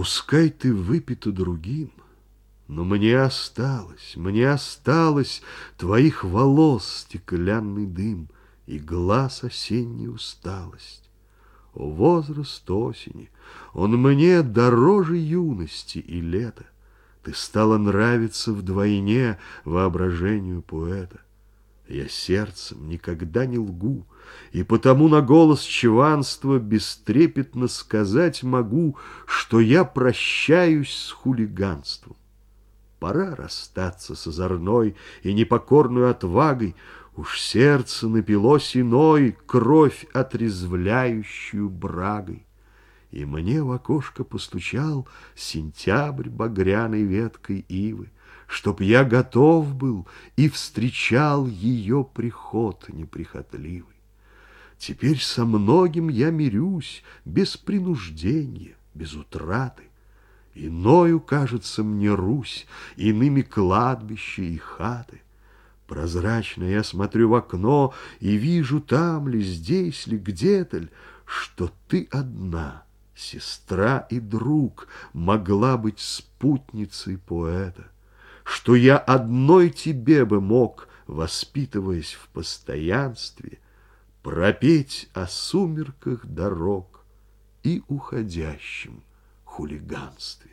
Пускай ты выпита другим, но мне осталось, мне осталось Твоих волос стеклянный дым И глаз осенняя усталость. О, возраст осени, он мне дороже юности и лета. Ты стала нравиться вдвойне воображению поэта. Я сердцем никогда не лгу, И потому на голос чванства Бестрепетно сказать могу, Что я прощаюсь с хулиганством. Пора расстаться с озорной И непокорной отвагой, Уж сердце напилось иной Кровь отрезвляющую брагой. И мне в окошко постучал Сентябрь багряной веткой ивы, Чтоб я готов был и встречал Ее приход неприхотливый. Теперь со многим я мирюсь Без принуждения, без утраты. Иною кажется мне Русь, Иными кладбища и хаты. Прозрачно я смотрю в окно И вижу там ли, здесь ли, где-то ли, Что ты одна — сестра и друг могла быть спутницей поэта, что я одной тебе бы мог, воспитываясь в постоянстве, пропеть о сумерках дорог и уходящем хулиганстве.